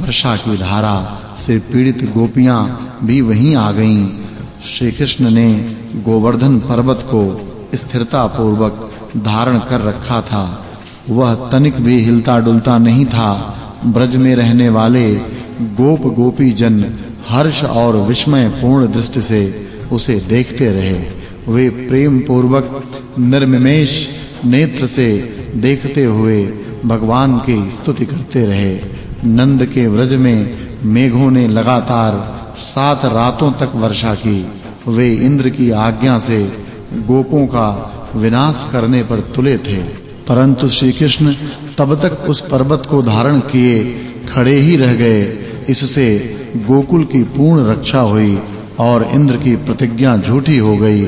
वर्षा की धारा से पीड़ित गोपियाँ भी वहीं आ गईं। श्री कृष्ण ने गोवर्धन पर्वत को स्थिरता पूर्वक धारण कर रखा था। वह तनिक भी हिलता डुलता नहीं था। ब्रज में रहने वाले गोप गोपी जन हर्ष और विस्मय पूर्ण दृष्टि से उसे देखते रहे। वे प्रेम पूर्वक निर्मिमेश नेत्र से देखते हुए भगवान की स्तुति करते रहे। नंद के व्रज में मेघों ने लगातार सात रातों तक वर्षा की। वे इंद्र की आज्ञा से गोपों का विनाश करने पर तुले थे। परंतु श्री कृष्ण तब तक उस पर्वत को धारण किए खड़े ही रह गए। इससे गोकुल की पूर्ण रक्षा हुई और इंद्र की प्रतिज्ञा झूठी हो गई।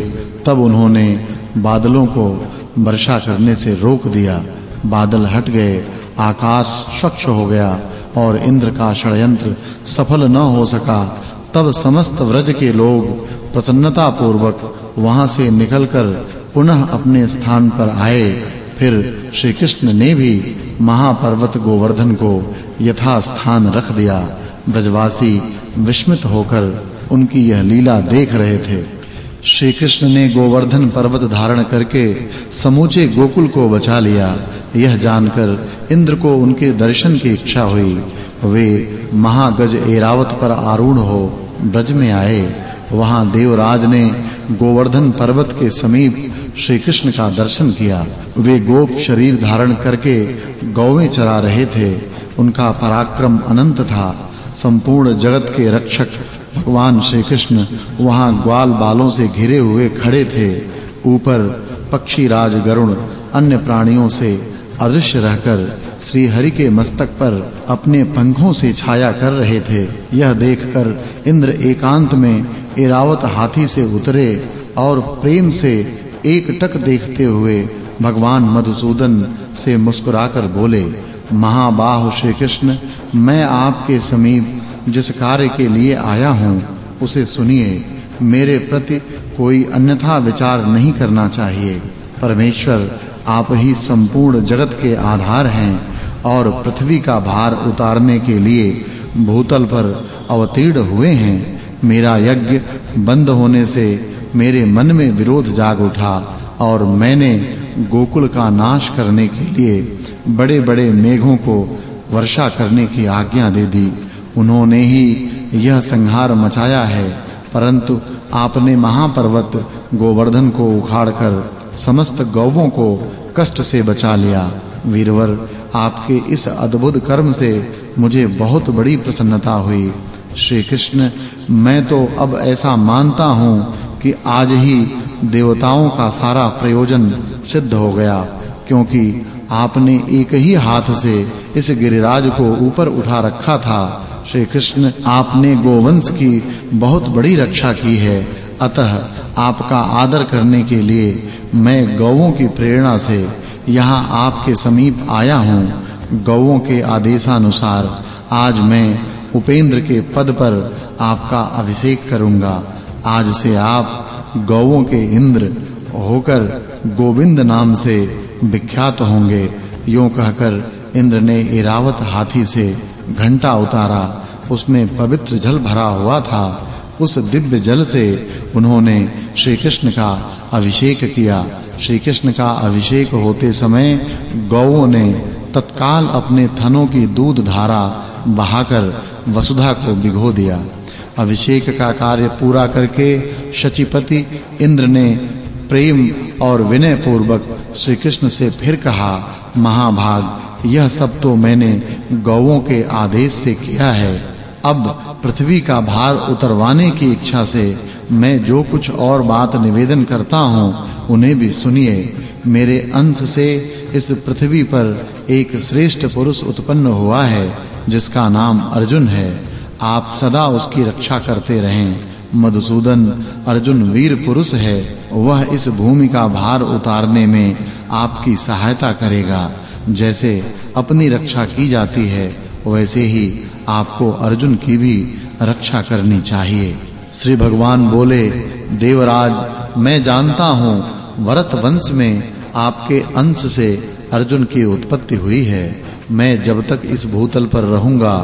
तब उन्होंने बादलों को वर्षा करने से रोक दिया। बादल हट गए, आकाश स्वच्छ हो गया और इंद्र का षड्यंत्र सफल न हो सका, तब समस्त व्रज के लोग प्रसन्नता पूर्वक वहाँ से निकलकर पुनः अपने स्थान पर आए। फिर श्री कृष्ण ने भी महापर्वत गोवर्धन को यथा स्थान रख दिया। ब्रजवासी विस्मित होकर उनकी यह लीला देख रहे थे। श्री कृष्ण ने गोवर्धन पर्वत धारण करके समूचे गोकुल को बचा लिया। यह जानकर इंद्र को उनके दर्शन की इच्छा हुई। वे महागज एरावत पर आरूढ़ हो ब्रज में आए। वहाँ देवराज ने गोवर्धन पर्वत के समीप श्री कृष्ण का दर्शन किया। वे गोप शरीर धारण करके गौवें चरा रहे थे। उनका पराक्रम अनंत था। संपूर्ण जगत के रक्षक भगवान श्री कृष्ण वहाँ ग्वाल बालों से घिरे हुए खड़े थे। ऊपर पक्षी राज गरुण अन्य प्राणियों से अदृश्य रहकर श्री हरि के मस्तक पर अपने पंखों से छाया कर रहे थे। यह देखकर इंद्र एकांत में इरावत हाथी से उतरे और प्रेम से एक टक देखते हुए भगवान मधुसूदन से मुस्कुराकर बोले, महाबाहु श्री कृष्ण मैं आपके समीप जिस कार्य के लिए आया हूँ, उसे सुनिए। मेरे प्रति कोई अन्यथा विचार नहीं करना चाहिए। परमेश्वर, आप ही संपूर्ण जगत के आधार हैं। और पृथ्वी का भार उतारने के लिए भूतल पर अवतीर्ण हुए हैं। मेरा यज्ञ बंद होने से मेरे मन में विरोध जाग उठा और मैंने गोकुल का नाश करने के लिए बड़े-बड़े मेघों को वर्षा करने की आज्ञा दे दी। उन्होंने ही यह संहार मचाया है, परंतु आपने महापर्वत गोवर्धन को उखाड़कर समस्त गौवों को कष्ट से बचा लिया। वीरवर आपके इस अद्भुत कर्म से मुझे बहुत बड़ी प्रसन्नता हुई। श्री कृष्ण मैं तो अब ऐसा मानता हूँ कि आज ही देवताओं का सारा प्रयोजन सिद्ध हो गया, क्योंकि आपने एक ही हाथ से इस गिरिराज को ऊपर उठा रखा था। श्री कृष्ण आपने गोवंश की बहुत बड़ी रक्षा की है। अतः आपका आदर करने के लिए मैं गौओं की प्रेरणा से यहाँ आपके समीप आया हूँ, गौओं के आदेशानुसार। आज मैं उपेंद्र के पद पर आपका अभिषेक करूँगा। आज से आप गौओं के इंद्र होकर गोविंद नाम से विख्यात होंगे। यूँ कहकर इंद्र ने इरावत हाथी से घंटा उतारा। उसमें पवित्र जल भरा हुआ था। उस दिव्य जल से उन्होंने श्री कृष्ण का अभिषेक किया। श्री कृष्ण का अभिषेक होते समय गौओं ने तत्काल अपने थनों की दूध धारा बहाकर वसुधा को भिगो दिया। अभिषेक का कार्य पूरा करके शचीपति इंद्र ने प्रेम और विनय पूर्वक श्री कृष्ण से फिर कहा, महाभाग, यह सब तो मैंने गौओं के आदेश से किया है। अब पृथ्वी का भार उतरवाने की इच्छा से मैं जो कुछ और बात निवेदन करता हूँ उन्हें भी सुनिए, मेरे अंश से इस पृथ्वी पर एक श्रेष्ठ पुरुष उत्पन्न हुआ है, जिसका नाम अर्जुन है। आप सदा उसकी रक्षा करते रहें। मधुसूदन, अर्जुन वीर पुरुष है। वह इस भूमि का भार उतारने में आपकी सहायता करेगा। जैसे अपनी रक्षा की जाती है, वैसे ही आपको अर्जुन की भी रक्षा करनी चाहिए। श्री भगवान बोले, देवराज मैं जानता हूँ भरत वंश में आपके अंश से अर्जुन की उत्पत्ति हुई है। मैं जब तक इस भूतल पर रहूँगा,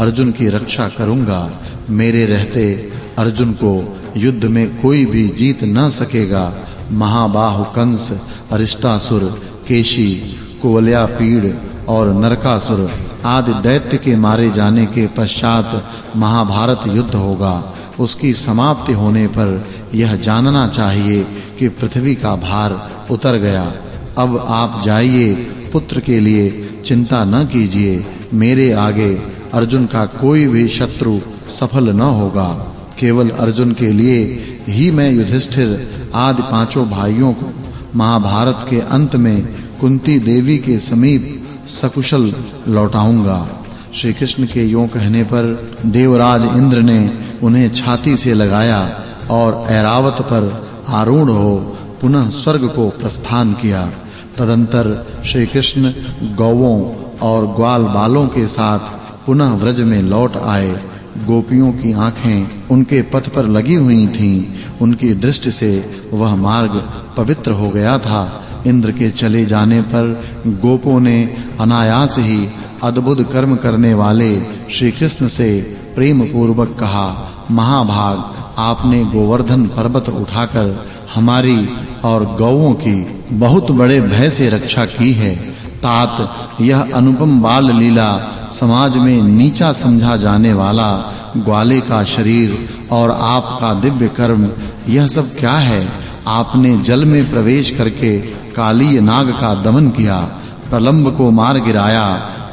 अर्जुन की रक्षा करूँगा। मेरे रहते अर्जुन को युद्ध में कोई भी जीत न सकेगा। महाबाहु कंस, अरिष्टासुर, केशी कुवलयापीड़ और नरकासुर आदि दैत्य के मारे जाने के पश्चात महाभारत युद्ध होगा। उसकी समाप्ति होने पर यह जानना चाहिए कि पृथ्वी का भार उतर गया। अब आप जाइए, पुत्र के लिए चिंता न कीजिए। मेरे आगे अर्जुन का कोई भी शत्रु सफल न होगा। केवल अर्जुन के लिए ही मैं युधिष्ठिर आदि पाँचों भाइयों को महाभारत के अंत में कुंती देवी के समीप सकुशल लौटाऊँगा। श्री कृष्ण के यों कहने पर देवराज इंद्र ने उन्हें छाती से लगाया। और ऐरावत पर आरूढ़ हो, पुनः स्वर्ग को प्रस्थान किया। तदंतर श्री कृष्ण गौओं और ग्वाल बालों के साथ पुनः व्रज में लौट आए। गोपियों की आँखें उनके पथ पर लगी हुई थीं। उनकी दृष्टि से वह मार्ग पवित्र हो गया था। इंद्र के चले जाने पर गोपों ने अनायास ही अद्भुत कर्म करने वाले श्री कृष्ण से प्रेम पूर्वक कहा, महाभाग आपने गोवर्धन पर्वत उठाकर हमारी और गौओं की बहुत बड़े भय से रक्षा की है। तात, यह अनुपम बाल लीला समाज में नीचा समझा जाने वाला ग्वाले का शरीर और आपका दिव्य कर्म, यह सब क्या है? आपने जल में प्रवेश करके काली नाग का दमन किया, प्रलंब को मार गिराया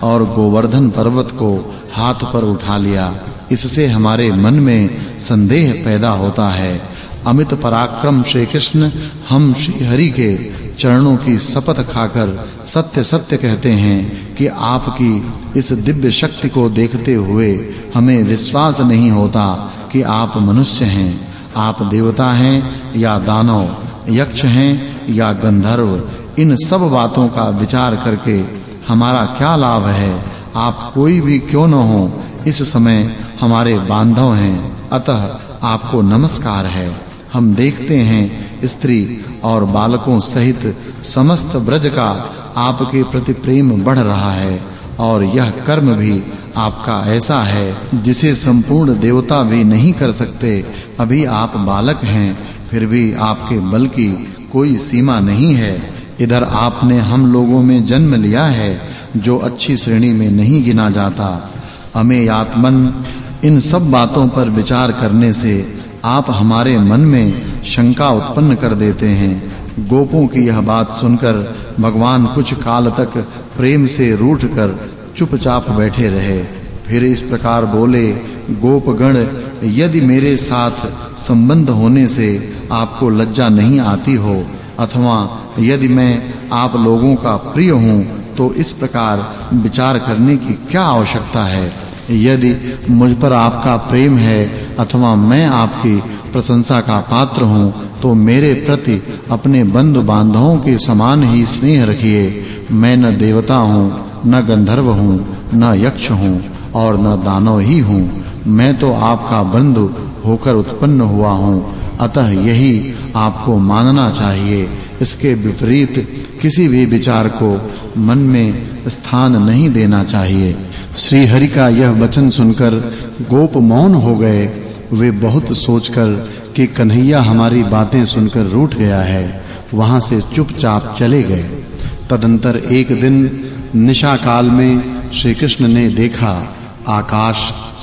और गोवर्धन पर्वत को हाथ पर उठा लिया। इससे हमारे मन में संदेह पैदा होता है। अमित पराक्रम श्री कृष्ण हम श्री हरि के चरणों की शपथ खाकर सत्य सत्य कहते हैं कि आपकी इस दिव्य शक्ति को देखते हुए हमें विश्वास नहीं होता कि आप मनुष्य हैं। आप देवता हैं या दानव, यक्ष हैं या गंधर्व, इन सब बातों का विचार करके हमारा क्या लाभ है? आप कोई भी क्यों न हो, इस समय हमारे बांधव हैं। अतः आपको नमस्कार है। हम देखते हैं स्त्री और बालकों सहित समस्त ब्रज का आपके प्रति प्रेम बढ़ रहा है और यह कर्म भी आपका ऐसा है जिसे संपूर्ण देवता भी नहीं कर सकते। अभी आप बालक हैं, फिर भी आपके बल की कोई सीमा नहीं है। इधर आपने हम लोगों में जन्म लिया है, जो अच्छी श्रेणी में नहीं गिना जाता। हमें आत्मन इन सब बातों पर विचार करने से आप हमारे मन में शंका उत्पन्न कर देते हैं। गोपों की यह बात सुनकर भगवान कुछ काल तक प्रेम से रूठकर चुपचाप बैठे रहे। फिर इस प्रकार बोले, गोपगण, यदि मेरे साथ संबंध होने से आपको लज्जा नहीं आती हो, अथवा यदि मैं आप लोगों का प्रिय हूँ तो इस प्रकार विचार करने की क्या आवश्यकता है? यदि मुझ पर आपका प्रेम है अथवा मैं आपकी प्रशंसा का पात्र हूँ तो मेरे प्रति अपने बंधु बांधवों के समान ही स्नेह रखिए। मैं न देवता हूँ, न गंधर्व हूँ, न यक्ष हूँ और न दानव ही हूँ। मैं तो आपका बंधु होकर उत्पन्न हुआ हूँ। अतः यही आपको मानना चाहिए। इसके विपरीत किसी भी विचार को मन में स्थान नहीं देना चाहिए। श्री हरि का यह वचन सुनकर गोप मौन हो गए। वे बहुत सोचकर कि कन्हैया हमारी बातें सुनकर रूठ गया है। वहाँ से चुपचाप चले गए। तदंतर एक दिन निशा काल में श्री कृष्ण ने देखा, आकाश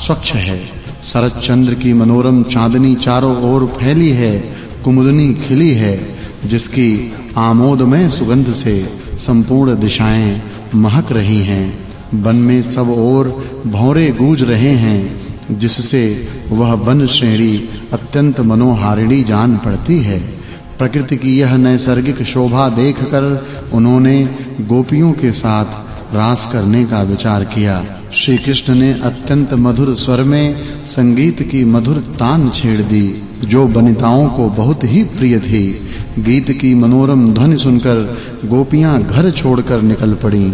स्वच्छ है। शरद चंद्र की मनोरम चांदनी चारों ओर फैली है, कुमुदनी खिली है, जिसकी आमोदमय सुगंध से संपूर्ण दिशाएँ महक रही हैं। वन में सब ओर भौरे गूंज रहे हैं, जिससे वह वन श्रेणी अत्यंत मनोहारिणी जान पड़ती है। प्रकृति की यह नैसर्गिक शोभा देखकर उन्होंने गोपियों के साथ रास करने का विचार किया। श्री कृष्ण ने अत्यंत मधुर स्वर में संगीत की मधुर तान छेड़ दी, जो वनिताओं को बहुत ही प्रिय थी। गीत की मनोरम ध्वनि सुनकर गोपियाँ घर छोड़कर निकल पड़ीं।